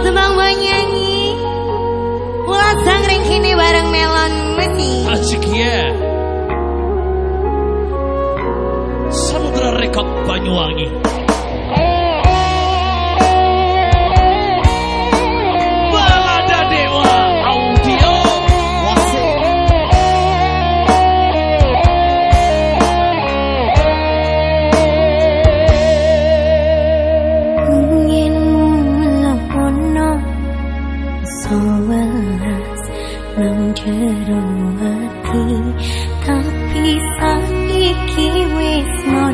tembang nyanyi Ulah sangring kini bareng melon musik Asik ya Samudra sewelas menjeru hati. Tapi saiki wis mau